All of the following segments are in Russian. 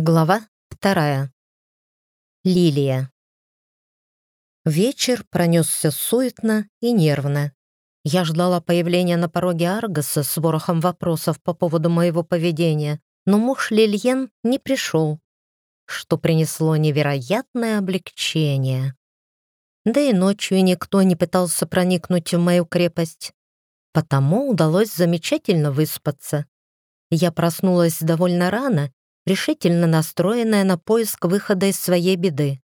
Глава вторая. Лилия. Вечер пронесся суетно и нервно. Я ждала появления на пороге Аргаса с ворохом вопросов по поводу моего поведения, но муж Лильен не пришел, что принесло невероятное облегчение. Да и ночью никто не пытался проникнуть в мою крепость, потому удалось замечательно выспаться. Я проснулась довольно рано решительно настроенная на поиск выхода из своей беды.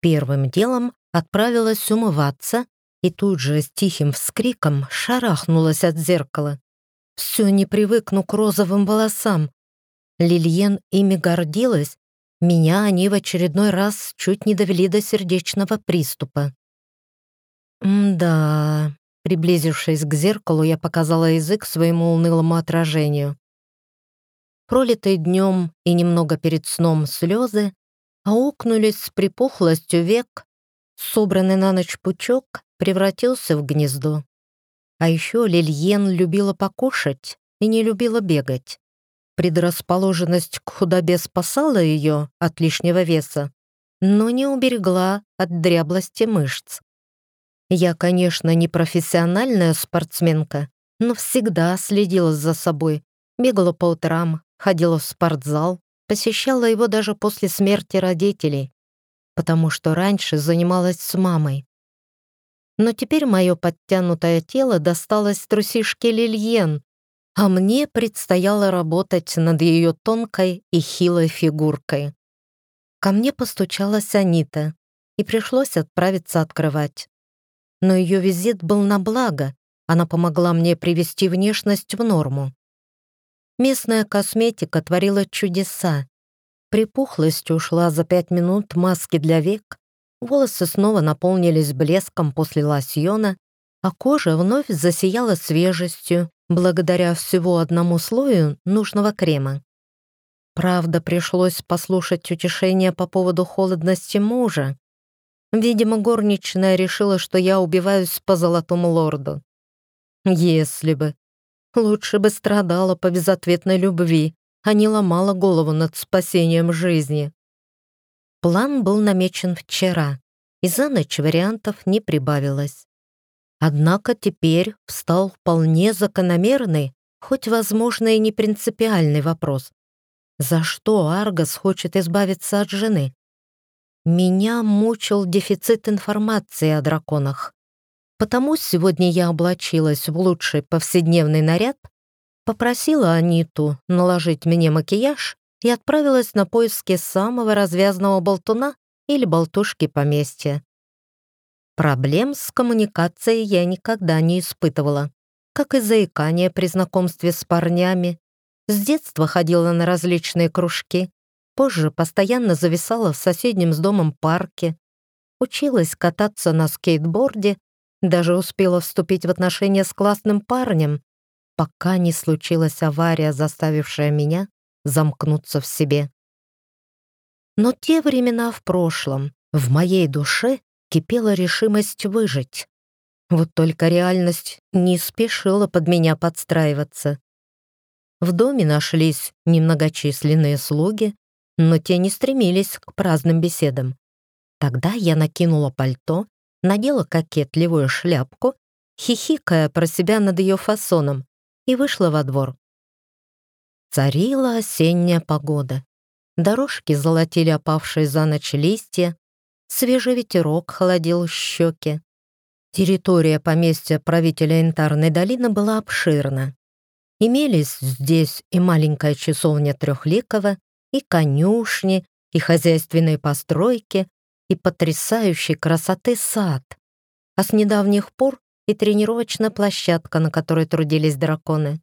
Первым делом отправилась умываться и тут же с тихим вскриком шарахнулась от зеркала. Все не привыкну к розовым волосам. Лильен ими гордилась, меня они в очередной раз чуть не довели до сердечного приступа. «Да...» Приблизившись к зеркалу, я показала язык своему унылому отражению пролитые днем и немного перед сном слезы, аукнулись с припухлостью век, собранный на ночь пучок превратился в гнездо. А еще Лильен любила покушать и не любила бегать. Предрасположенность к худобе спасала ее от лишнего веса, но не уберегла от дряблости мышц. Я, конечно, не профессиональная спортсменка, но всегда следила за собой, бегала по утрам, ходила в спортзал, посещала его даже после смерти родителей, потому что раньше занималась с мамой. Но теперь мое подтянутое тело досталось трусишке Лильен, а мне предстояло работать над ее тонкой и хилой фигуркой. Ко мне постучалась Анита, и пришлось отправиться открывать. Но ее визит был на благо, она помогла мне привести внешность в норму. Местная косметика творила чудеса. Припухлость ушла за пять минут маски для век, волосы снова наполнились блеском после лосьона, а кожа вновь засияла свежестью благодаря всего одному слою нужного крема. Правда, пришлось послушать утешение по поводу холодности мужа. Видимо, горничная решила, что я убиваюсь по золотому лорду. Если бы. Лучше бы страдала по безответной любви, а не ломала голову над спасением жизни. План был намечен вчера, и за ночь вариантов не прибавилось. Однако теперь встал вполне закономерный, хоть, возможно, и не принципиальный вопрос. За что Аргос хочет избавиться от жены? Меня мучил дефицит информации о драконах. Потому сегодня я облачилась в лучший повседневный наряд, попросила Аниту наложить мне макияж и отправилась на поиски самого развязного болтуна или болтушки поместья. Проблем с коммуникацией я никогда не испытывала, как и заикание при знакомстве с парнями. С детства ходила на различные кружки, позже постоянно зависала в соседнем с домом парке, училась кататься на скейтборде даже успела вступить в отношения с классным парнем, пока не случилась авария, заставившая меня замкнуться в себе. Но те времена в прошлом, в моей душе кипела решимость выжить. Вот только реальность не спешила под меня подстраиваться. В доме нашлись немногочисленные слуги, но те не стремились к праздным беседам. Тогда я накинула пальто надела кокетливую шляпку, хихикая про себя над ее фасоном, и вышла во двор. Царила осенняя погода. Дорожки золотили опавшие за ночь листья, свежий ветерок холодил щеки. Территория поместья правителя Янтарной долины была обширна. Имелись здесь и маленькая часовня Трехликова, и конюшни, и хозяйственные постройки, и потрясающей красоты сад, а с недавних пор и тренировочная площадка, на которой трудились драконы.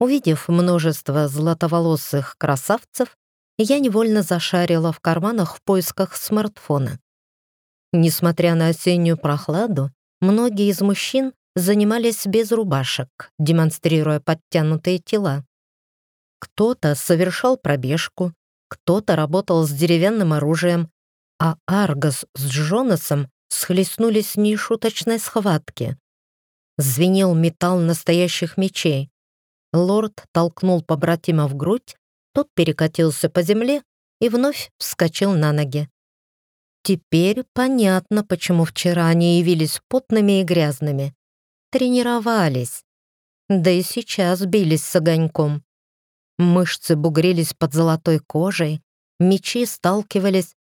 Увидев множество златоволосых красавцев, я невольно зашарила в карманах в поисках смартфона. Несмотря на осеннюю прохладу, многие из мужчин занимались без рубашек, демонстрируя подтянутые тела. Кто-то совершал пробежку, кто-то работал с деревянным оружием, а Аргос с Джонасом схлестнулись в нешуточной схватке. Звенел металл настоящих мечей. Лорд толкнул побратима в грудь, Тот перекатился по земле и вновь вскочил на ноги. Теперь понятно, почему вчера они явились потными и грязными. Тренировались. Да и сейчас бились с огоньком. Мышцы бугрились под золотой кожей, мечи сталкивались,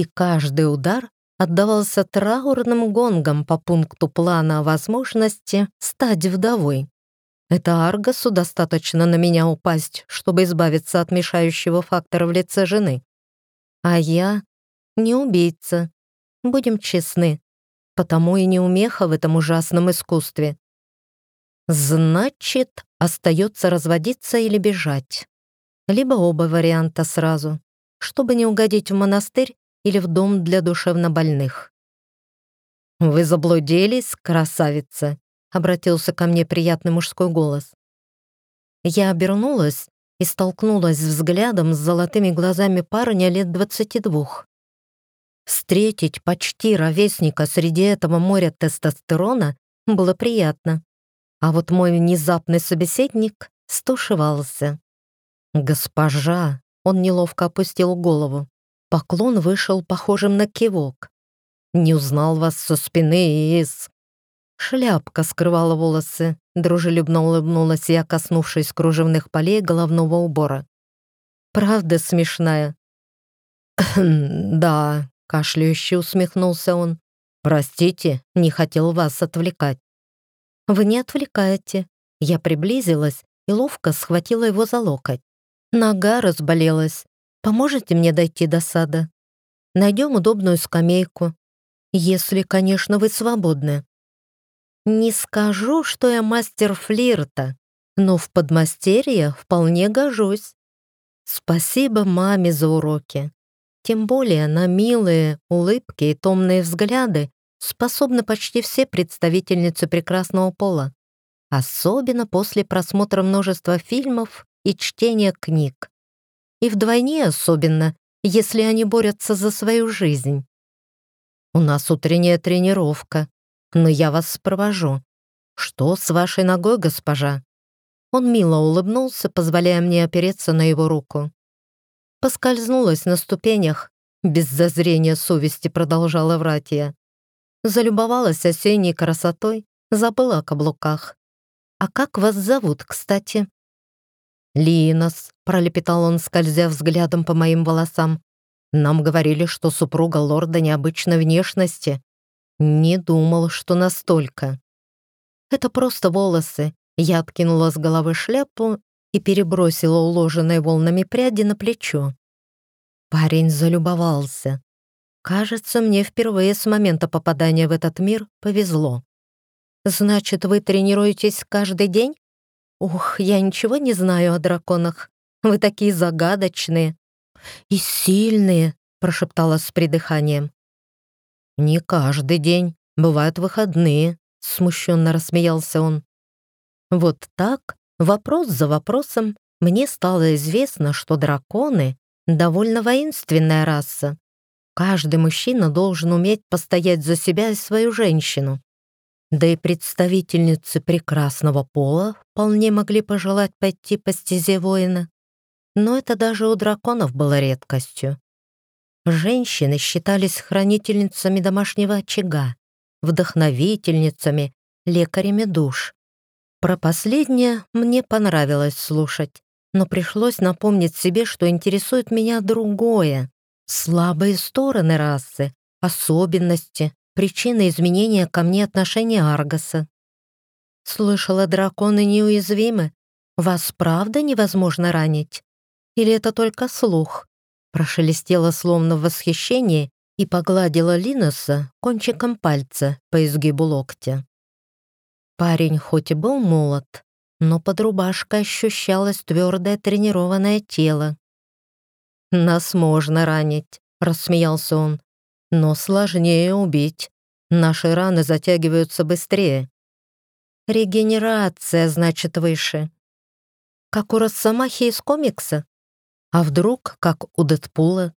и каждый удар отдавался траурным гонгом по пункту плана о возможности стать вдовой. Это Аргасу достаточно на меня упасть, чтобы избавиться от мешающего фактора в лице жены. А я не убийца. Будем честны. Потому и не умеха в этом ужасном искусстве. Значит, остается разводиться или бежать. Либо оба варианта сразу, чтобы не угодить в монастырь или в дом для душевнобольных. «Вы заблудились, красавица?» — обратился ко мне приятный мужской голос. Я обернулась и столкнулась взглядом с золотыми глазами парня лет двадцати двух. Встретить почти ровесника среди этого моря тестостерона было приятно. А вот мой внезапный собеседник стушевался. «Госпожа!» — он неловко опустил голову. Поклон вышел похожим на кивок. «Не узнал вас со спины из...» Шляпка скрывала волосы. Дружелюбно улыбнулась я, коснувшись кружевных полей головного убора. «Правда смешная?» «Да», — кашляюще усмехнулся он. «Простите, не хотел вас отвлекать». «Вы не отвлекаете». Я приблизилась и ловко схватила его за локоть. Нога разболелась. «Поможете мне дойти до сада? Найдем удобную скамейку. Если, конечно, вы свободны». Не скажу, что я мастер флирта, но в подмастерье вполне гожусь. Спасибо маме за уроки. Тем более на милые улыбки и томные взгляды способны почти все представительницы прекрасного пола, особенно после просмотра множества фильмов и чтения книг. И вдвойне особенно, если они борются за свою жизнь. У нас утренняя тренировка, но я вас провожу. Что с вашей ногой, госпожа?» Он мило улыбнулся, позволяя мне опереться на его руку. Поскользнулась на ступенях, без зазрения совести продолжала врать я. Залюбовалась осенней красотой, забыла о каблуках. «А как вас зовут, кстати?» «Линос», — пролепетал он, скользя взглядом по моим волосам. «Нам говорили, что супруга лорда необычной внешности. Не думал, что настолько. Это просто волосы. Я откинула с головы шляпу и перебросила уложенные волнами пряди на плечо. Парень залюбовался. Кажется, мне впервые с момента попадания в этот мир повезло. Значит, вы тренируетесь каждый день? Ух, я ничего не знаю о драконах. Вы такие загадочные и сильные, прошептала с придыханием. Не каждый день, бывают выходные, смущенно рассмеялся он. Вот так, вопрос за вопросом, мне стало известно, что драконы довольно воинственная раса. Каждый мужчина должен уметь постоять за себя и свою женщину. Да и представительницы прекрасного пола вполне могли пожелать пойти по стезе воина. Но это даже у драконов было редкостью. Женщины считались хранительницами домашнего очага, вдохновительницами, лекарями душ. Про последнее мне понравилось слушать но пришлось напомнить себе, что интересует меня другое. Слабые стороны расы, особенности, причины изменения ко мне отношения Аргаса. Слышала, драконы неуязвимы. Вас правда невозможно ранить? Или это только слух? Прошелестела словно в восхищении и погладила Линоса кончиком пальца по изгибу локтя. Парень хоть и был молод, но под рубашкой ощущалось твердое тренированное тело. «Нас можно ранить», — рассмеялся он, «но сложнее убить. Наши раны затягиваются быстрее». «Регенерация, значит, выше». «Как у Росомахи из комикса? А вдруг, как у Дэдпула?»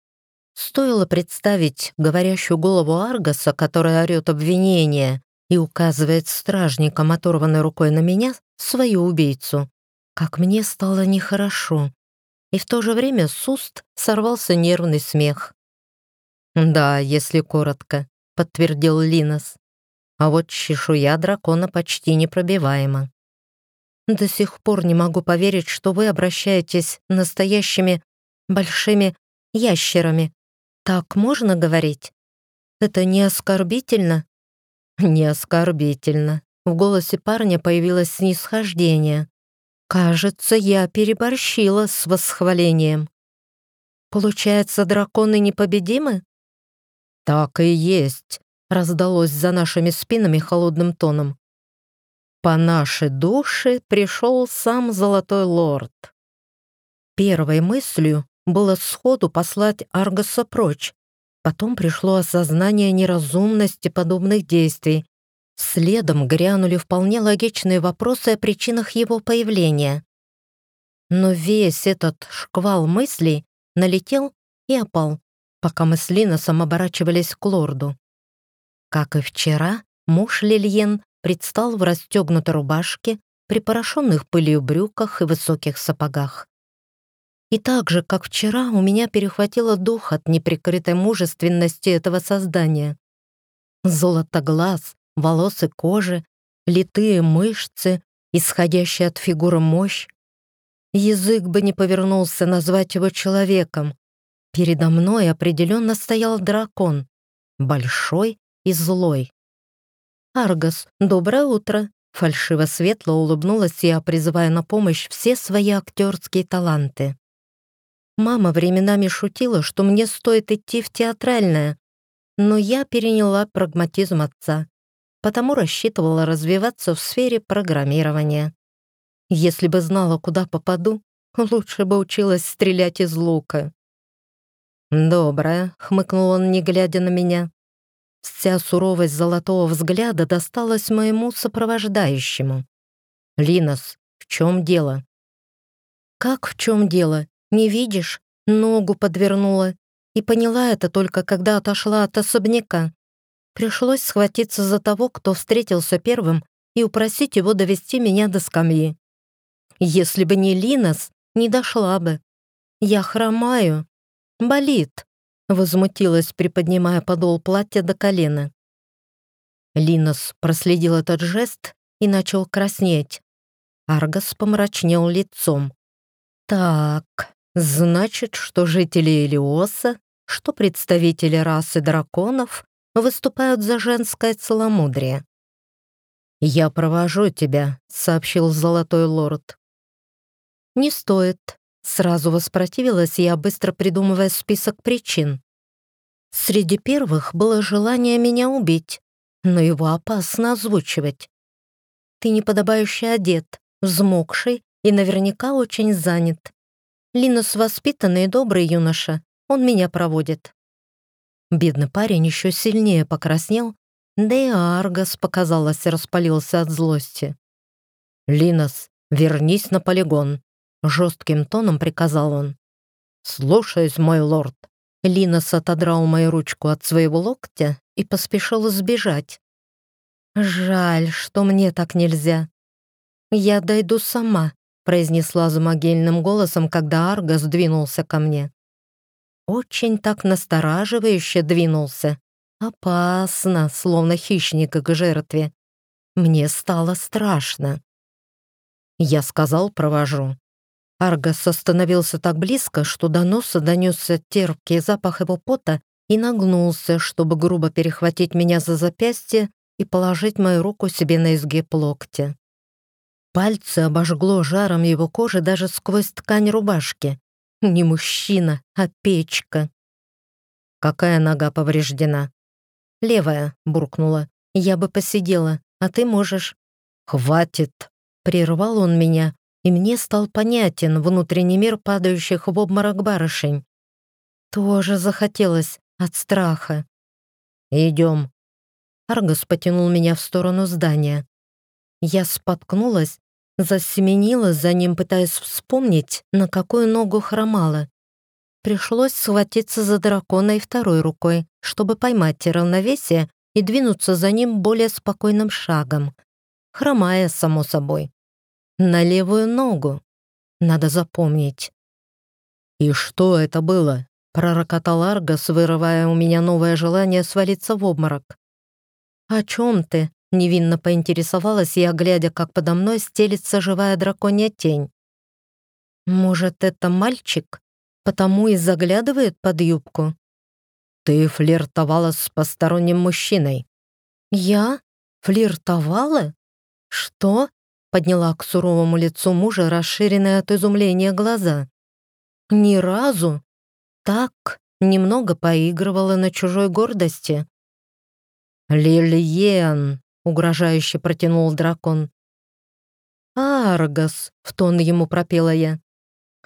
Стоило представить говорящую голову Аргаса, которая орёт обвинение, и указывает стражником, оторванной рукой на меня, свою убийцу. Как мне стало нехорошо. и в то же время с уст сорвался нервный смех. «Да, если коротко», — подтвердил Линос. «А вот чешуя дракона почти непробиваема». «До сих пор не могу поверить, что вы обращаетесь настоящими большими ящерами. Так можно говорить? Это не оскорбительно?» «Не оскорбительно». В голосе парня появилось снисхождение. «Кажется, я переборщила с восхвалением. Получается, драконы непобедимы?» «Так и есть», — раздалось за нашими спинами холодным тоном. «По нашей душе пришел сам Золотой Лорд». Первой мыслью было сходу послать Аргоса прочь. Потом пришло осознание неразумности подобных действий. Следом грянули вполне логичные вопросы о причинах его появления. Но весь этот шквал мыслей налетел и опал пока мы с Линосом оборачивались к лорду. Как и вчера, муж Лильен предстал в расстегнутой рубашке, припорошенных пылью брюках и высоких сапогах. И так же, как вчера, у меня перехватило дух от неприкрытой мужественности этого создания. Золото глаз, волосы кожи, литые мышцы, исходящая от фигуры мощь. Язык бы не повернулся назвать его человеком. Передо мной определенно стоял дракон, большой и злой. «Аргос, доброе утро!» Фальшиво светло улыбнулась я, призывая на помощь все свои актерские таланты. Мама временами шутила, что мне стоит идти в театральное, но я переняла прагматизм отца, потому рассчитывала развиваться в сфере программирования. Если бы знала, куда попаду, лучше бы училась стрелять из лука. «Доброе», — хмыкнул он, не глядя на меня. Вся суровость золотого взгляда досталась моему сопровождающему. «Линос, в чем дело?» «Как в чем дело? Не видишь? Ногу подвернула. И поняла это только, когда отошла от особняка. Пришлось схватиться за того, кто встретился первым, и упросить его довести меня до скамьи. Если бы не Линос, не дошла бы. Я хромаю, «Болит», — возмутилась, приподнимая подол платья до колена. Линос проследил этот жест и начал краснеть. Аргос помрачнел лицом. «Так, значит, что жители Элиоса, что представители расы драконов выступают за женское целомудрие». «Я провожу тебя», — сообщил Золотой Лорд. «Не стоит», Сразу воспротивилась я, быстро придумывая список причин. Среди первых было желание меня убить, но его опасно озвучивать. Ты неподобающе одет, взмокший и наверняка очень занят. Линус воспитанный и добрый юноша, он меня проводит. Бедный парень еще сильнее покраснел, да и Аргас, показалось, распалился от злости. «Линос, вернись на полигон», Жестким тоном приказал он. «Слушаюсь, мой лорд». Линос отодрал мою ручку от своего локтя и поспешил сбежать. «Жаль, что мне так нельзя. Я дойду сама», произнесла за голосом, когда Арго сдвинулся ко мне. Очень так настораживающе двинулся. Опасно, словно хищник к жертве. Мне стало страшно. Я сказал, провожу. Аргос остановился так близко, что до носа донесся терпкий запах его пота и нагнулся, чтобы грубо перехватить меня за запястье и положить мою руку себе на изгиб локтя. Пальцы обожгло жаром его кожи даже сквозь ткань рубашки. Не мужчина, а печка. «Какая нога повреждена?» «Левая», — буркнула. «Я бы посидела, а ты можешь». «Хватит!» — прервал он меня, и мне стал понятен внутренний мир падающих в обморок барышень. Тоже захотелось от страха. «Идем». Аргос потянул меня в сторону здания. Я споткнулась, засеменила за ним, пытаясь вспомнить, на какую ногу хромала. Пришлось схватиться за дракона и второй рукой, чтобы поймать равновесие и двинуться за ним более спокойным шагом, хромая, само собой на левую ногу. Надо запомнить. «И что это было?» — пророкотал Аргас, вырывая у меня новое желание свалиться в обморок. «О чем ты?» — невинно поинтересовалась я, глядя, как подо мной стелится живая драконья тень. «Может, это мальчик? Потому и заглядывает под юбку?» «Ты флиртовала с посторонним мужчиной». «Я? Флиртовала? Что?» — подняла к суровому лицу мужа расширенные от изумления глаза. «Ни разу. Так, немного поигрывала на чужой гордости». «Лильен!» — угрожающе протянул дракон. «Аргос!» — в тон ему пропела я.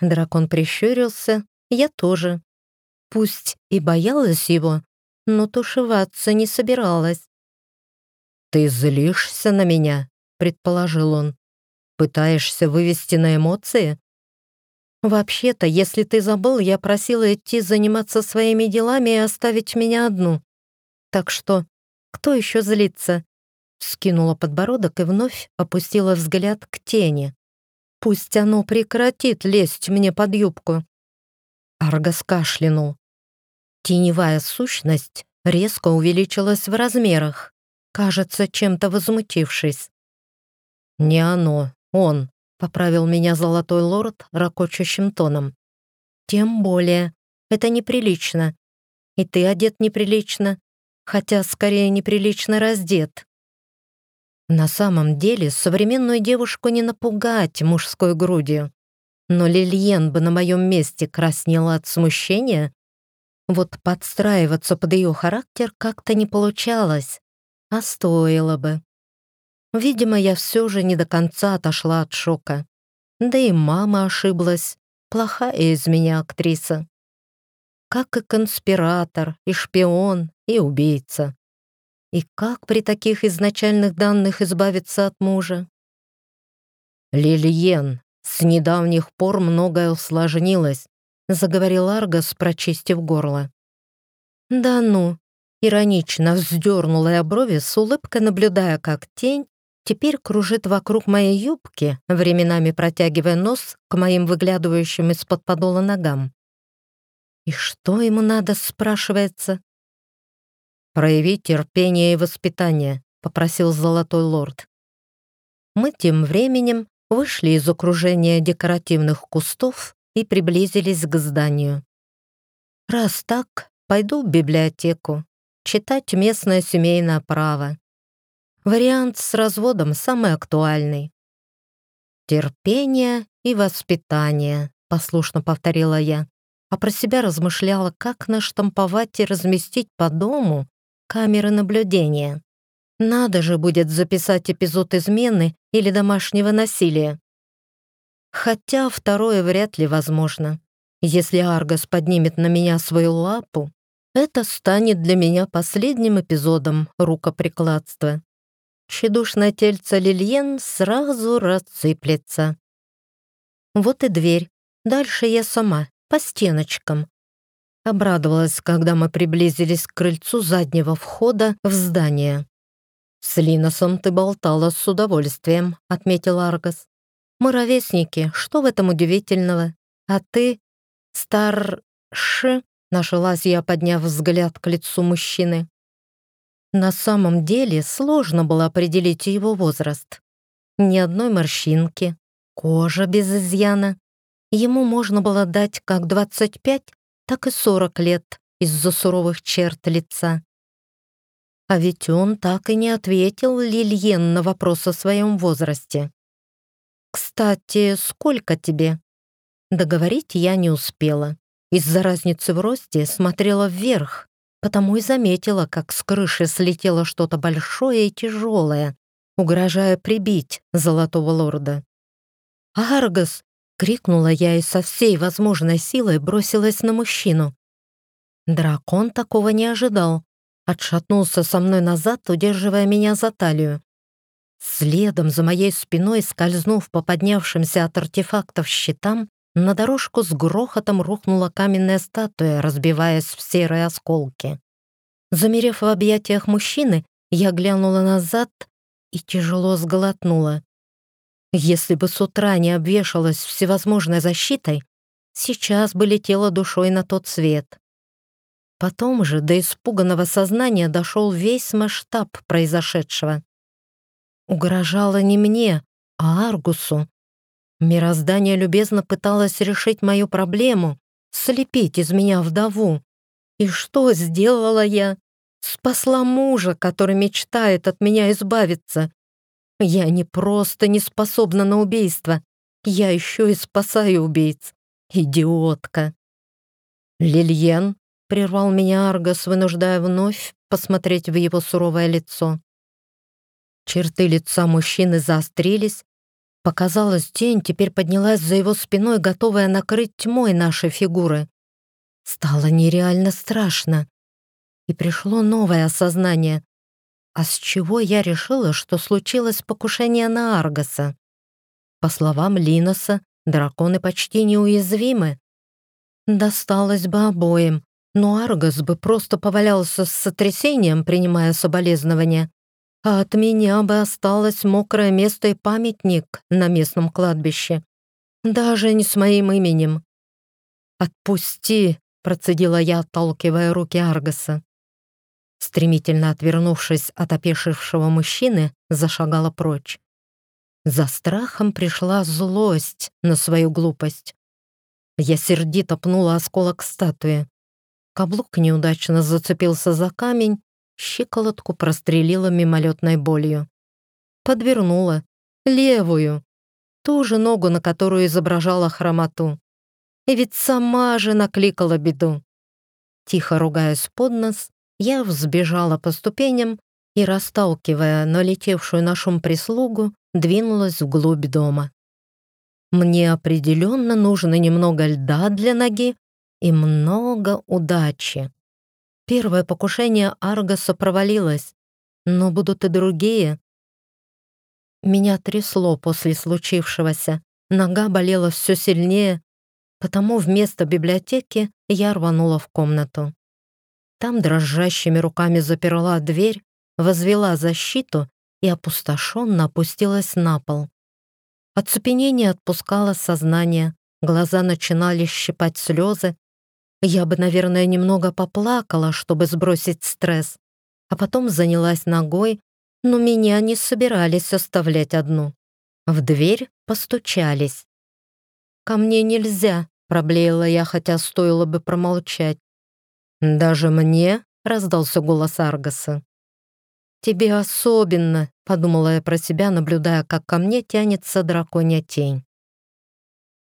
Дракон прищурился, я тоже. Пусть и боялась его, но тушеваться не собиралась. «Ты злишься на меня?» — предположил он. «Пытаешься вывести на эмоции?» «Вообще-то, если ты забыл, я просила идти заниматься своими делами и оставить меня одну. Так что, кто еще злится?» Скинула подбородок и вновь опустила взгляд к тени. «Пусть оно прекратит лезть мне под юбку». Аргос кашлянул. Теневая сущность резко увеличилась в размерах, кажется, чем-то возмутившись. «Не оно, он», — поправил меня золотой лорд ракочущим тоном. «Тем более, это неприлично. И ты одет неприлично, хотя скорее неприлично раздет». На самом деле современную девушку не напугать мужской грудью. Но Лильен бы на моем месте краснела от смущения. Вот подстраиваться под ее характер как-то не получалось, а стоило бы. Видимо, я все же не до конца отошла от шока. Да и мама ошиблась. Плохая из меня актриса. Как и конспиратор, и шпион, и убийца. И как при таких изначальных данных избавиться от мужа? «Лильен, с недавних пор многое усложнилось», заговорил Аргос, прочистив горло. «Да ну!» Иронично вздернула я брови с улыбкой, наблюдая, как тень теперь кружит вокруг моей юбки, временами протягивая нос к моим выглядывающим из-под подола ногам. И что ему надо, спрашивается? «Прояви терпение и воспитание», — попросил Золотой Лорд. Мы тем временем вышли из окружения декоративных кустов и приблизились к зданию. Раз так, пойду в библиотеку, читать местное семейное право. Вариант с разводом самый актуальный. «Терпение и воспитание», — послушно повторила я, а про себя размышляла, как наштамповать и разместить по дому камеры наблюдения. Надо же будет записать эпизод измены или домашнего насилия. Хотя второе вряд ли возможно. Если Аргос поднимет на меня свою лапу, это станет для меня последним эпизодом рукоприкладства. Чедушное тельце Лильен сразу рассыплется. Вот и дверь. Дальше я сама, по стеночкам. Обрадовалась, когда мы приблизились к крыльцу заднего входа в здание. «С Линосом ты болтала с удовольствием», — отметил Аргос. «Мы ровесники, что в этом удивительного? А ты старше?» — нашлась я, подняв взгляд к лицу мужчины. На самом деле сложно было определить его возраст. Ни одной морщинки, кожа без изъяна. Ему можно было дать как 25, так и 40 лет из-за суровых черт лица. А ведь он так и не ответил Лильен на вопрос о своем возрасте. «Кстати, сколько тебе?» Договорить я не успела. Из-за разницы в росте смотрела вверх, потому и заметила, как с крыши слетело что-то большое и тяжелое, угрожая прибить золотого лорда. «Аргос!» — крикнула я и со всей возможной силой бросилась на мужчину. Дракон такого не ожидал, отшатнулся со мной назад, удерживая меня за талию. Следом за моей спиной, скользнув по поднявшимся от артефактов щитам, на дорожку с грохотом рухнула каменная статуя, разбиваясь в серые осколки. Замерев в объятиях мужчины, я глянула назад и тяжело сглотнула. Если бы с утра не обвешалась всевозможной защитой, сейчас бы летела душой на тот свет. Потом же до испуганного сознания дошел весь масштаб произошедшего. Угрожало не мне, а Аргусу. Мироздание любезно пыталось решить мою проблему, слепить из меня вдову. И что сделала я? Спасла мужа, который мечтает от меня избавиться. Я не просто не способна на убийство, я еще и спасаю убийц. Идиотка. Лильен прервал меня Аргос, вынуждая вновь посмотреть в его суровое лицо. Черты лица мужчины заострились. Показалось, тень теперь поднялась за его спиной, готовая накрыть тьмой наши фигуры. Стало нереально страшно. И пришло новое осознание. А с чего я решила, что случилось покушение на Аргоса? По словам Линоса, драконы почти неуязвимы. Досталось бы обоим, но Аргос бы просто повалялся с сотрясением, принимая соболезнования, а от меня бы осталось мокрое место и памятник на местном кладбище. Даже не с моим именем. «Отпусти!» — процедила я, отталкивая руки Аргоса. Стремительно отвернувшись от опешившего мужчины, зашагала прочь. За страхом пришла злость на свою глупость. Я сердито пнула осколок статуи. Каблук неудачно зацепился за камень, щиколотку прострелила мимолетной болью. Подвернула. Левую. Ту же ногу, на которую изображала хромоту. И ведь сама же накликала беду. Тихо ругаясь под нос, я взбежала по ступеням и, расталкивая налетевшую на шум прислугу, двинулась вглубь дома. Мне определенно нужно немного льда для ноги и много удачи. Первое покушение Аргаса провалилось, но будут и другие. Меня трясло после случившегося, нога болела все сильнее, потому вместо библиотеки я рванула в комнату. Там дрожащими руками заперла дверь, возвела защиту и опустошенно опустилась на пол. Оцепенение отпускало сознание, глаза начинали щипать слезы, я бы, наверное, немного поплакала, чтобы сбросить стресс, а потом занялась ногой, но меня не собирались оставлять одну. В дверь постучались. «Ко мне нельзя», — проблеяла я, хотя стоило бы промолчать. «Даже мне?» — раздался голос Аргаса. «Тебе особенно», — подумала я про себя, наблюдая, как ко мне тянется драконья тень.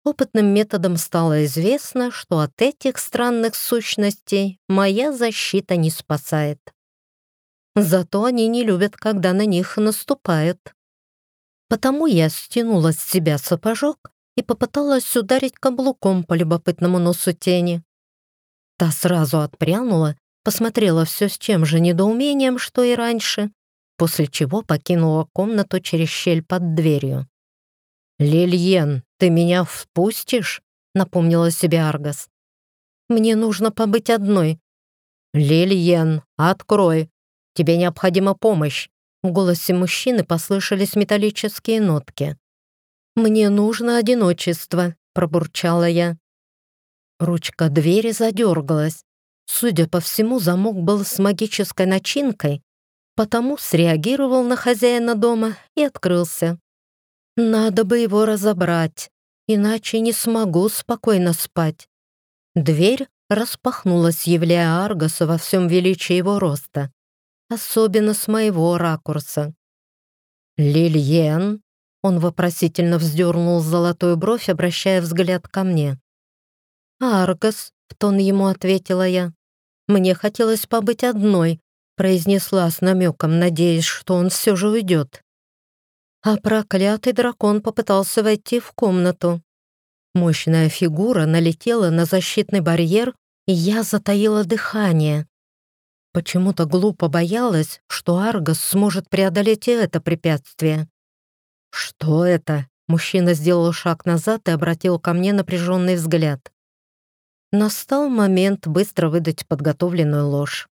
Опытным методом стало известно, что от этих странных сущностей моя защита не спасает. Зато они не любят, когда на них наступают. Потому я стянула с себя сапожок и попыталась ударить каблуком по любопытному носу тени. Та сразу отпрянула, посмотрела все с тем же недоумением, что и раньше, после чего покинула комнату через щель под дверью. «Лильен, ты меня впустишь?» — напомнила себе Аргас. «Мне нужно побыть одной». «Лильен, открой! Тебе необходима помощь!» В голосе мужчины послышались металлические нотки. «Мне нужно одиночество», — пробурчала я. Ручка двери задергалась. Судя по всему, замок был с магической начинкой, потому среагировал на хозяина дома и открылся. Надо бы его разобрать, иначе не смогу спокойно спать. Дверь распахнулась, являя Аргаса во всем величии его роста, особенно с моего ракурса. «Лильен?» Он вопросительно вздернул золотую бровь, обращая взгляд ко мне. «Аргас», — в тон ему ответила я. «Мне хотелось побыть одной», — произнесла с намеком, надеясь, что он все же уйдет а проклятый дракон попытался войти в комнату. Мощная фигура налетела на защитный барьер, и я затаила дыхание. Почему-то глупо боялась, что Аргос сможет преодолеть и это препятствие. «Что это?» Мужчина сделал шаг назад и обратил ко мне напряженный взгляд. Настал момент быстро выдать подготовленную ложь.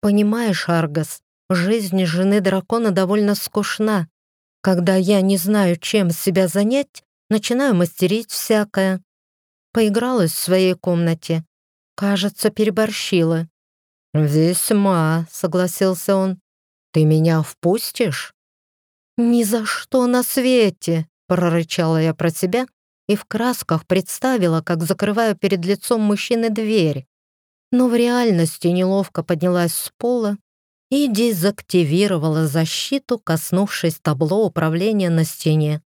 «Понимаешь, Аргос, жизнь жены дракона довольно скучна, когда я не знаю, чем себя занять, начинаю мастерить всякое. Поигралась в своей комнате. Кажется, переборщила. «Весьма», — согласился он. «Ты меня впустишь?» «Ни за что на свете!» — прорычала я про себя и в красках представила, как закрываю перед лицом мужчины дверь. Но в реальности неловко поднялась с пола и дезактивировала защиту, коснувшись табло управления на стене.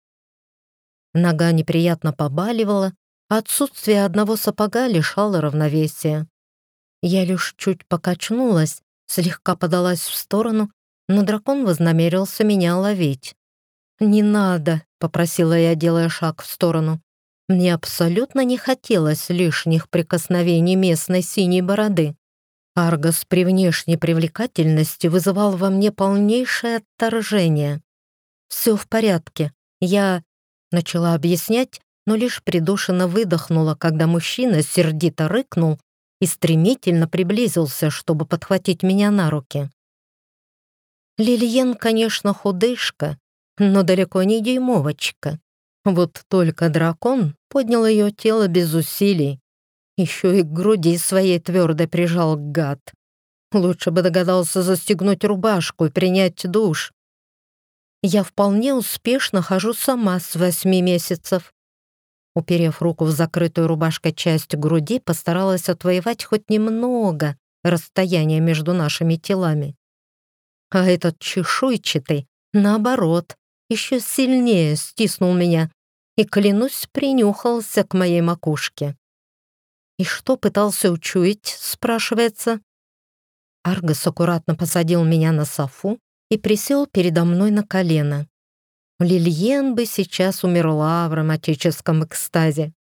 Нога неприятно побаливала, отсутствие одного сапога лишало равновесия. Я лишь чуть покачнулась, слегка подалась в сторону, но дракон вознамерился меня ловить. «Не надо», — попросила я, делая шаг в сторону. Мне абсолютно не хотелось лишних прикосновений местной синей бороды. Аргос при внешней привлекательности вызывал во мне полнейшее отторжение. «Все в порядке. Я...» Начала объяснять, но лишь придушенно выдохнула, когда мужчина сердито рыкнул и стремительно приблизился, чтобы подхватить меня на руки. Лильен, конечно, худышка, но далеко не дюймовочка. Вот только дракон поднял ее тело без усилий. Еще и к груди своей твердо прижал гад. Лучше бы догадался застегнуть рубашку и принять душ. Я вполне успешно хожу сама с восьми месяцев. Уперев руку в закрытую рубашкой часть груди, постаралась отвоевать хоть немного расстояния между нашими телами. А этот чешуйчатый, наоборот, еще сильнее стиснул меня и, клянусь, принюхался к моей макушке. «И что пытался учуять?» — спрашивается. Аргос аккуратно посадил меня на софу и присел передо мной на колено. Лильен бы сейчас умерла в романтическом экстазе.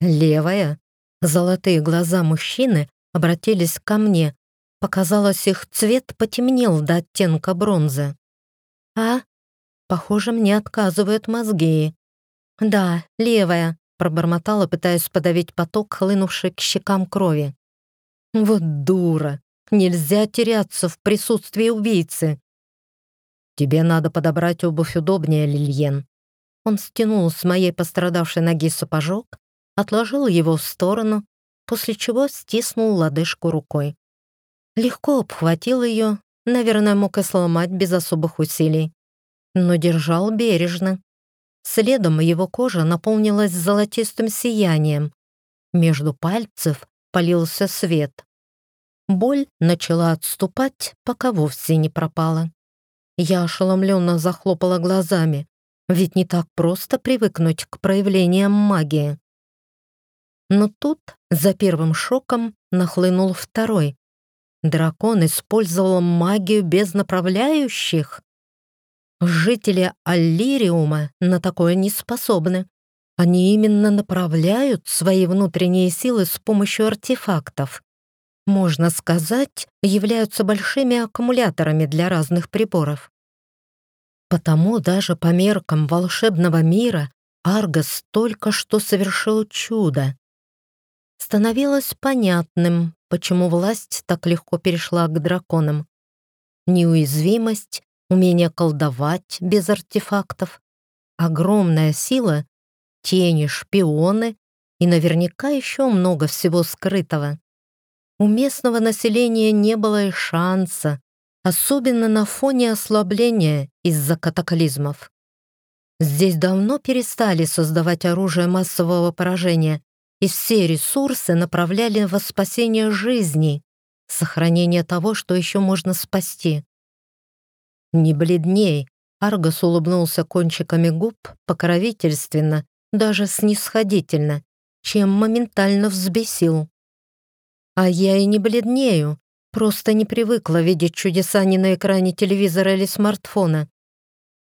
Левая, золотые глаза мужчины обратились ко мне. Показалось, их цвет потемнел до оттенка бронзы. А? Похоже, мне отказывают мозги. Да, левая, пробормотала, пытаясь подавить поток, хлынувший к щекам крови. Вот дура! Нельзя теряться в присутствии убийцы. Тебе надо подобрать обувь удобнее, Лильен. Он стянул с моей пострадавшей ноги сапожок, отложил его в сторону, после чего стиснул лодыжку рукой. Легко обхватил ее, наверное, мог и сломать без особых усилий, но держал бережно. Следом его кожа наполнилась золотистым сиянием. Между пальцев полился свет. Боль начала отступать, пока вовсе не пропала. Я ошеломленно захлопала глазами, ведь не так просто привыкнуть к проявлениям магии. Но тут, за первым шоком, нахлынул второй. Дракон использовал магию без направляющих. Жители Аллириума на такое не способны. Они именно направляют свои внутренние силы с помощью артефактов. Можно сказать, являются большими аккумуляторами для разных приборов. Потому даже по меркам волшебного мира Аргос только что совершил чудо. Становилось понятным, почему власть так легко перешла к драконам. Неуязвимость, умение колдовать без артефактов, огромная сила, тени, шпионы и наверняка еще много всего скрытого. У местного населения не было и шанса, особенно на фоне ослабления из-за катаклизмов. Здесь давно перестали создавать оружие массового поражения, и все ресурсы направляли во спасение жизни, сохранение того, что еще можно спасти. «Не бледней!» Аргос улыбнулся кончиками губ покровительственно, даже снисходительно, чем моментально взбесил. «А я и не бледнею, просто не привыкла видеть чудеса ни на экране телевизора или смартфона.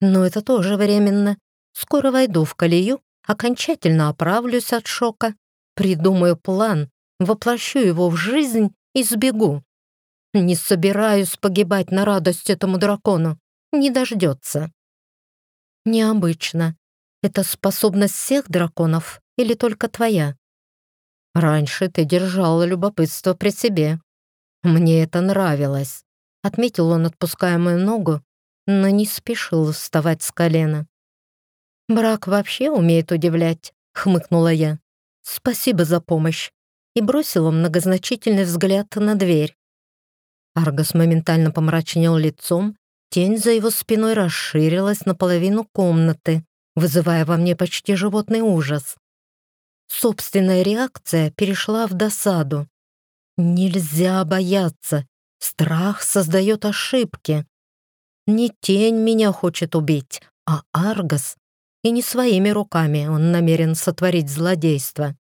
Но это тоже временно. Скоро войду в колею, окончательно оправлюсь от шока, придумаю план, воплощу его в жизнь и сбегу. Не собираюсь погибать на радость этому дракону. Не дождется. Необычно. Это способность всех драконов или только твоя? Раньше ты держала любопытство при себе. Мне это нравилось. Отметил он, отпуская мою ногу, но не спешил вставать с колена. «Брак вообще умеет удивлять», — хмыкнула я. «Спасибо за помощь», и бросила многозначительный взгляд на дверь. Аргос моментально помрачнел лицом, тень за его спиной расширилась на половину комнаты, вызывая во мне почти животный ужас. Собственная реакция перешла в досаду. Нельзя бояться, страх создает ошибки. Не тень меня хочет убить, а Аргос, и не своими руками он намерен сотворить злодейство.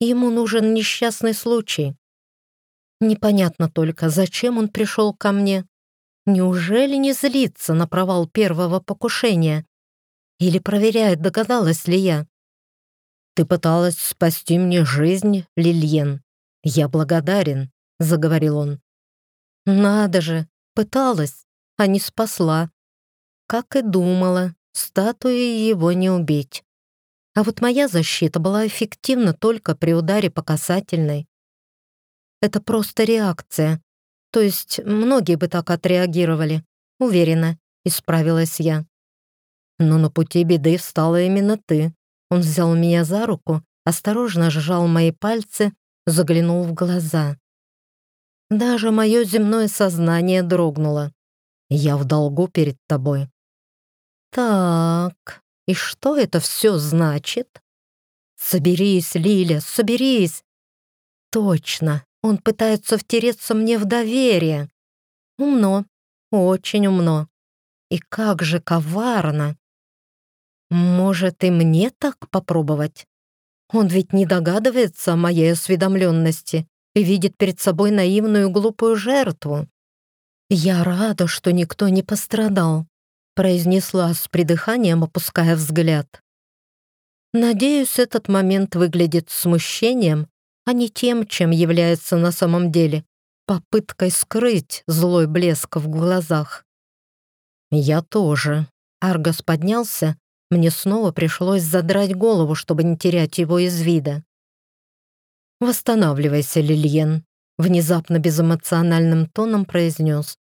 Ему нужен несчастный случай. Непонятно только, зачем он пришел ко мне. Неужели не злится на провал первого покушения? Или проверяет, догадалась ли я? «Ты пыталась спасти мне жизнь, Лильен. Я благодарен», — заговорил он. «Надо же, пыталась, а не спасла. Как и думала, статуей его не убить. А вот моя защита была эффективна только при ударе по касательной. Это просто реакция. То есть многие бы так отреагировали. Уверена, исправилась я. Но на пути беды встала именно ты. Он взял меня за руку, осторожно сжал мои пальцы, заглянул в глаза. Даже мое земное сознание дрогнуло. Я в долгу перед тобой. Так, и что это все значит? Соберись, Лиля, соберись. Точно, он пытается втереться мне в доверие. Умно, очень умно. И как же коварно. Может, и мне так попробовать? Он ведь не догадывается о моей осведомленности и видит перед собой наивную глупую жертву. Я рада, что никто не пострадал произнесла с придыханием, опуская взгляд. Надеюсь, этот момент выглядит смущением, а не тем, чем является на самом деле, попыткой скрыть злой блеск в глазах. Я тоже. Аргос поднялся, мне снова пришлось задрать голову, чтобы не терять его из вида. «Восстанавливайся, Лильен», — внезапно безэмоциональным тоном произнес.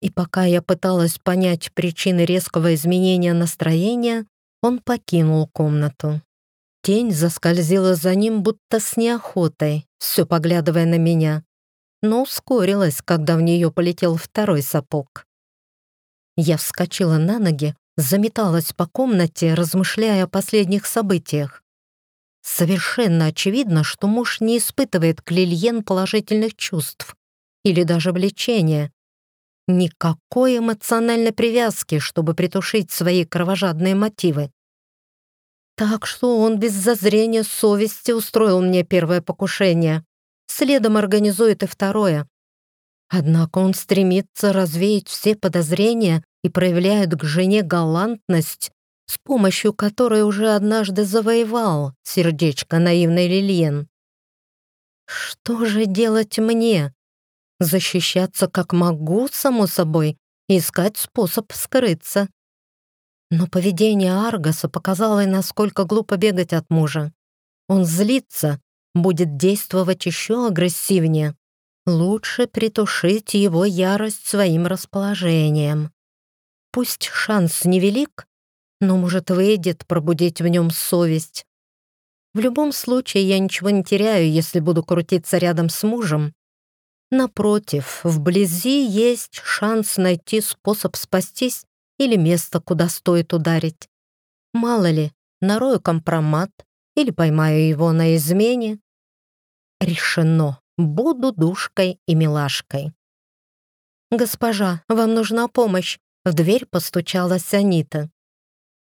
И пока я пыталась понять причины резкого изменения настроения, он покинул комнату. Тень заскользила за ним, будто с неохотой, все поглядывая на меня, но ускорилась, когда в нее полетел второй сапог. Я вскочила на ноги, заметалась по комнате, размышляя о последних событиях. Совершенно очевидно, что муж не испытывает к Лильен положительных чувств или даже влечения, Никакой эмоциональной привязки, чтобы притушить свои кровожадные мотивы. Так что он без зазрения совести устроил мне первое покушение. Следом организует и второе. Однако он стремится развеять все подозрения и проявляет к жене галантность, с помощью которой уже однажды завоевал сердечко наивной Лильен. Что же делать мне? Защищаться как могу, само собой, и искать способ скрыться. Но поведение Аргаса показало, насколько глупо бегать от мужа. Он злится, будет действовать еще агрессивнее. Лучше притушить его ярость своим расположением. Пусть шанс невелик, но, может, выйдет пробудить в нем совесть. В любом случае, я ничего не теряю, если буду крутиться рядом с мужем Напротив, вблизи есть шанс найти способ спастись или место, куда стоит ударить. Мало ли, нарою компромат или поймаю его на измене. Решено. Буду душкой и милашкой. «Госпожа, вам нужна помощь?» В дверь постучалась Анита.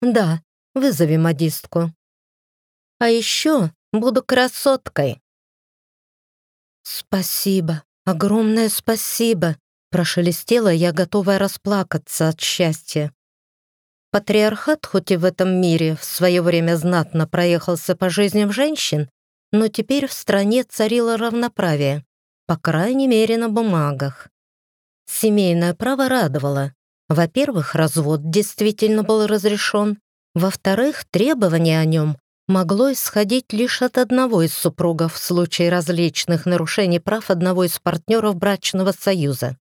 «Да, вызови модистку». «А еще буду красоткой». «Спасибо», «Огромное спасибо!» — прошелестела я, готовая расплакаться от счастья. Патриархат, хоть и в этом мире в свое время знатно проехался по жизням женщин, но теперь в стране царило равноправие, по крайней мере на бумагах. Семейное право радовало. Во-первых, развод действительно был разрешен. Во-вторых, требования о нем могло исходить лишь от одного из супругов в случае различных нарушений прав одного из партнеров брачного союза.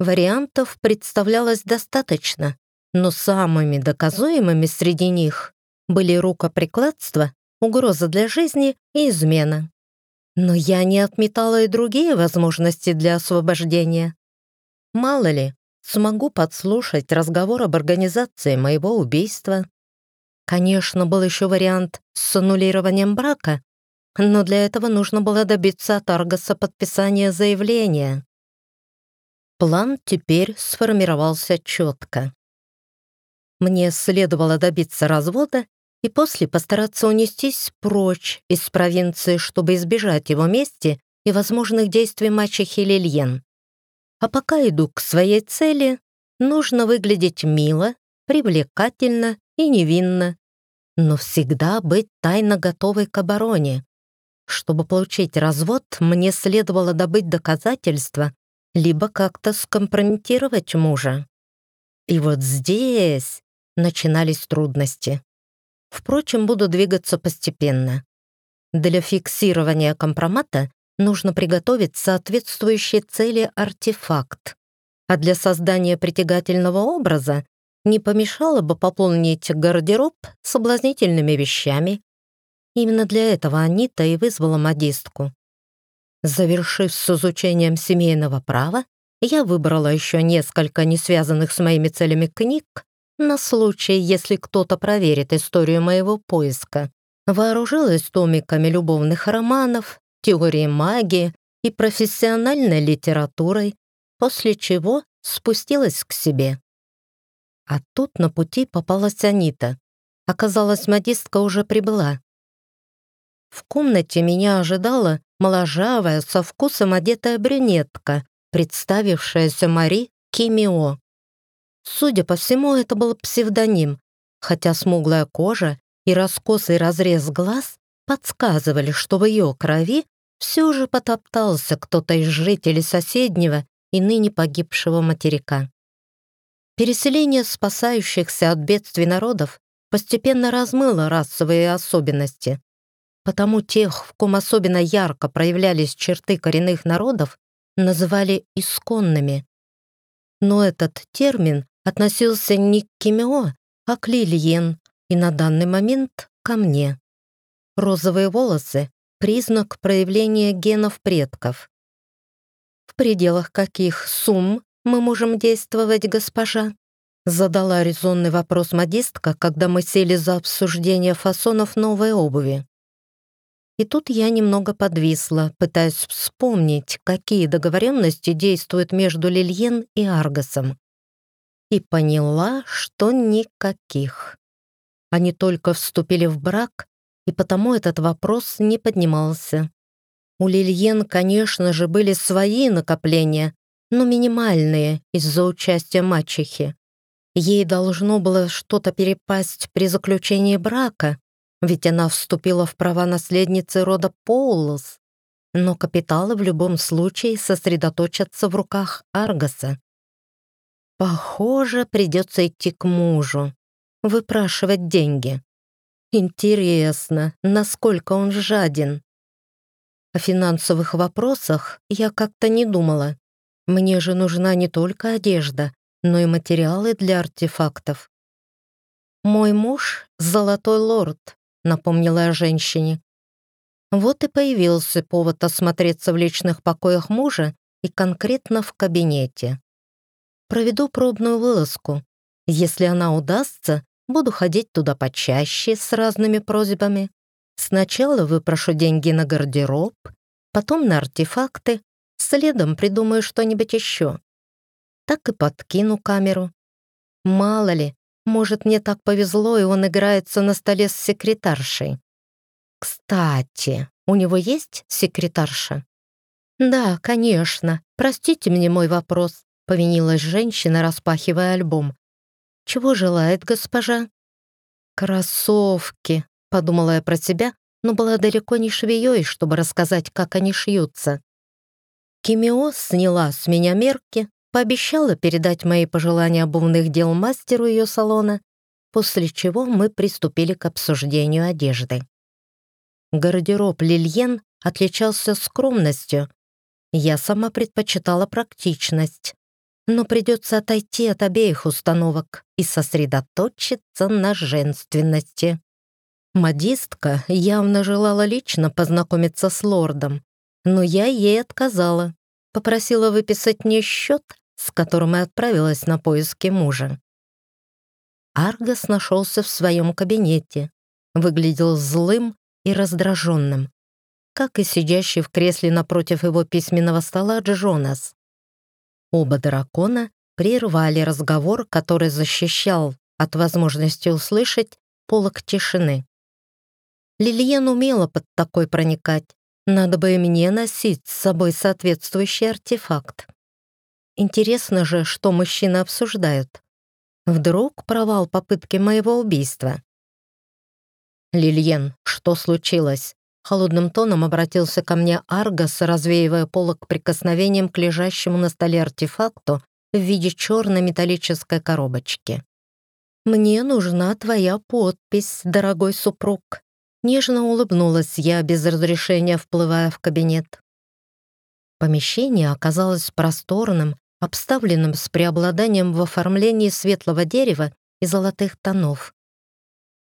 Вариантов представлялось достаточно, но самыми доказуемыми среди них были рукоприкладство, угроза для жизни и измена. Но я не отметала и другие возможности для освобождения. Мало ли, смогу подслушать разговор об организации моего убийства. Конечно, был еще вариант с аннулированием брака, но для этого нужно было добиться от Аргаса подписания заявления. План теперь сформировался четко. Мне следовало добиться развода и после постараться унестись прочь из провинции, чтобы избежать его мести и возможных действий мачехи Лильен. А пока иду к своей цели, нужно выглядеть мило, привлекательно и невинно, но всегда быть тайно готовой к обороне. Чтобы получить развод, мне следовало добыть доказательства, либо как-то скомпрометировать мужа. И вот здесь начинались трудности. Впрочем, буду двигаться постепенно. Для фиксирования компромата нужно приготовить соответствующий цели артефакт. А для создания притягательного образа не помешало бы пополнить гардероб соблазнительными вещами. Именно для этого Анита и вызвала модистку. Завершив с изучением семейного права, я выбрала еще несколько не связанных с моими целями книг на случай, если кто-то проверит историю моего поиска. Вооружилась томиками любовных романов, теорией магии и профессиональной литературой, после чего спустилась к себе. А тут на пути попалась Анита. Оказалось, модистка уже прибыла. В комнате меня ожидала моложавая, со вкусом одетая брюнетка, представившаяся Мари Кимио. Судя по всему, это был псевдоним, хотя смуглая кожа и раскосый разрез глаз подсказывали, что в ее крови все же потоптался кто-то из жителей соседнего и ныне погибшего материка. Переселение спасающихся от бедствий народов постепенно размыло расовые особенности. Потому тех, в ком особенно ярко проявлялись черты коренных народов, называли исконными. Но этот термин относился не к Кимео, а к Лильен, и на данный момент ко мне. Розовые волосы — признак проявления генов предков. В пределах каких сумм мы можем действовать, госпожа? Задала резонный вопрос модистка, когда мы сели за обсуждение фасонов новой обуви. И тут я немного подвисла, пытаясь вспомнить, какие договоренности действуют между Лильен и Аргосом и поняла, что никаких. Они только вступили в брак, и потому этот вопрос не поднимался. У Лильен, конечно же, были свои накопления, но минимальные из-за участия мачехи. Ей должно было что-то перепасть при заключении брака, ведь она вступила в права наследницы рода Поулос, но капиталы в любом случае сосредоточатся в руках Аргаса. Похоже, придется идти к мужу, выпрашивать деньги. Интересно, насколько он жаден. О финансовых вопросах я как-то не думала. Мне же нужна не только одежда, но и материалы для артефактов. «Мой муж — золотой лорд», — напомнила я женщине. Вот и появился повод осмотреться в личных покоях мужа и конкретно в кабинете. Проведу пробную вылазку. Если она удастся, буду ходить туда почаще с разными просьбами. Сначала выпрошу деньги на гардероб, потом на артефакты, следом придумаю что-нибудь еще. Так и подкину камеру. Мало ли, может, мне так повезло, и он играется на столе с секретаршей. Кстати, у него есть секретарша? Да, конечно. Простите мне мой вопрос. Повинилась женщина, распахивая альбом. «Чего желает госпожа?» «Кроссовки», — подумала я про себя, но была далеко не швеей, чтобы рассказать, как они шьются. Кимио сняла с меня мерки, пообещала передать мои пожелания обувных дел мастеру ее салона, после чего мы приступили к обсуждению одежды. Гардероб Лильен отличался скромностью. Я сама предпочитала практичность но придется отойти от обеих установок и сосредоточиться на женственности. Модистка явно желала лично познакомиться с лордом, но я ей отказала, попросила выписать мне счет, с которым и отправилась на поиски мужа. Аргос нашелся в своем кабинете, выглядел злым и раздраженным, как и сидящий в кресле напротив его письменного стола Джонас. Оба дракона прервали разговор, который защищал от возможности услышать полок тишины. Лильен умела под такой проникать. Надо бы и мне носить с собой соответствующий артефакт. Интересно же, что мужчины обсуждают. Вдруг провал попытки моего убийства. «Лильен, что случилось?» Холодным тоном обратился ко мне Аргос, развеивая полок прикосновением к лежащему на столе артефакту в виде черной металлической коробочки. «Мне нужна твоя подпись, дорогой супруг». Нежно улыбнулась я без разрешения, вплывая в кабинет. Помещение оказалось просторным, обставленным с преобладанием в оформлении светлого дерева и золотых тонов.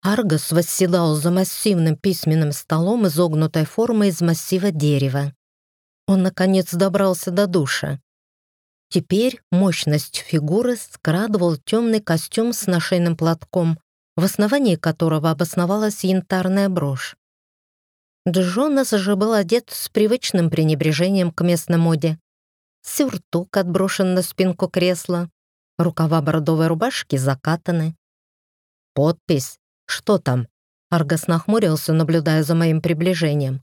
Аргос восседал за массивным письменным столом изогнутой формы из массива дерева. Он, наконец, добрался до душа. Теперь мощность фигуры скрадывал темный костюм с нашейным платком, в основании которого обосновалась янтарная брошь. Джонас же был одет с привычным пренебрежением к местной моде. Сюртук отброшен на спинку кресла, рукава бордовой рубашки закатаны. Подпись «Что там?» Аргос нахмурился, наблюдая за моим приближением.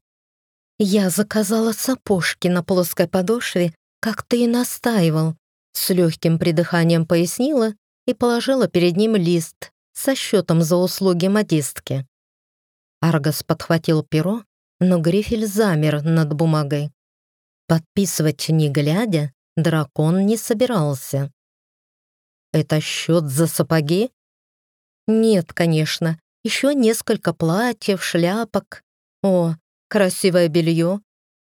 «Я заказала сапожки на плоской подошве, как ты и настаивал», с легким придыханием пояснила и положила перед ним лист со счетом за услуги модистки. Аргос подхватил перо, но грифель замер над бумагой. Подписывать не глядя, дракон не собирался. «Это счет за сапоги?» Нет, конечно. Еще несколько платьев, шляпок. О, красивое белье.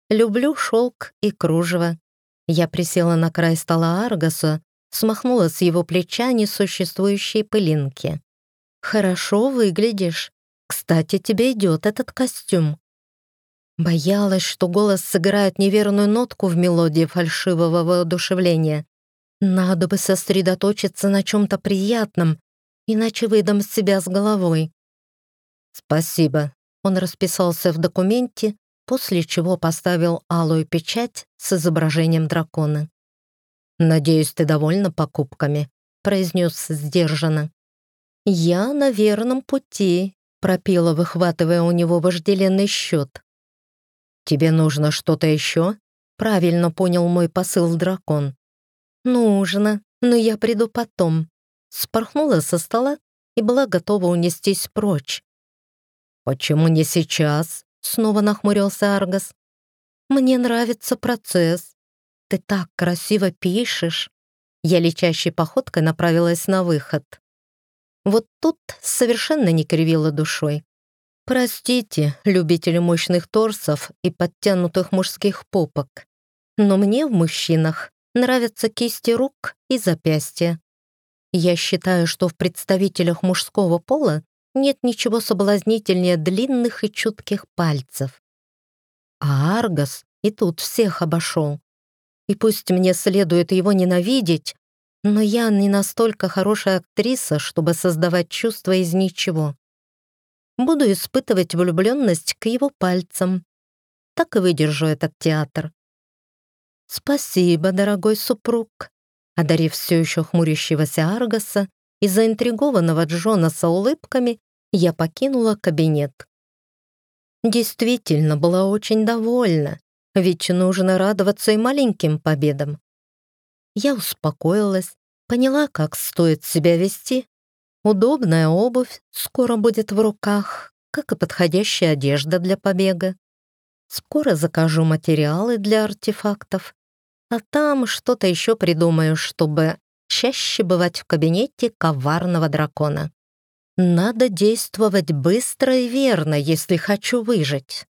Люблю шелк и кружево. Я присела на край стола Аргаса, смахнула с его плеча несуществующие пылинки. «Хорошо выглядишь. Кстати, тебе идет этот костюм». Боялась, что голос сыграет неверную нотку в мелодии фальшивого воодушевления. Надо бы сосредоточиться на чем-то приятном, иначе выдам себя с головой». «Спасибо». Он расписался в документе, после чего поставил алую печать с изображением дракона. «Надеюсь, ты довольна покупками», — произнес сдержанно. «Я на верном пути», — пропела, выхватывая у него вожделенный счет. «Тебе нужно что-то еще?» — правильно понял мой посыл дракон. «Нужно, но я приду потом спорхнула со стола и была готова унестись прочь. «Почему не сейчас?» — снова нахмурился Аргас. «Мне нравится процесс. Ты так красиво пишешь». Я летящей походкой направилась на выход. Вот тут совершенно не кривила душой. Простите, любители мощных торсов и подтянутых мужских попок, но мне в мужчинах нравятся кисти рук и запястья. Я считаю, что в представителях мужского пола нет ничего соблазнительнее длинных и чутких пальцев. А Аргос и тут всех обошел. И пусть мне следует его ненавидеть, но я не настолько хорошая актриса, чтобы создавать чувства из ничего. Буду испытывать влюбленность к его пальцам. Так и выдержу этот театр. Спасибо, дорогой супруг. Одарив все еще хмурящегося Аргаса и заинтригованного Джонаса улыбками, я покинула кабинет. Действительно, была очень довольна, ведь нужно радоваться и маленьким победам. Я успокоилась, поняла, как стоит себя вести. Удобная обувь скоро будет в руках, как и подходящая одежда для побега. Скоро закажу материалы для артефактов а там что-то еще придумаю, чтобы чаще бывать в кабинете коварного дракона. Надо действовать быстро и верно, если хочу выжить.